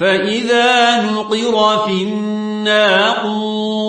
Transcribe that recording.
فإذا نقر في الناقور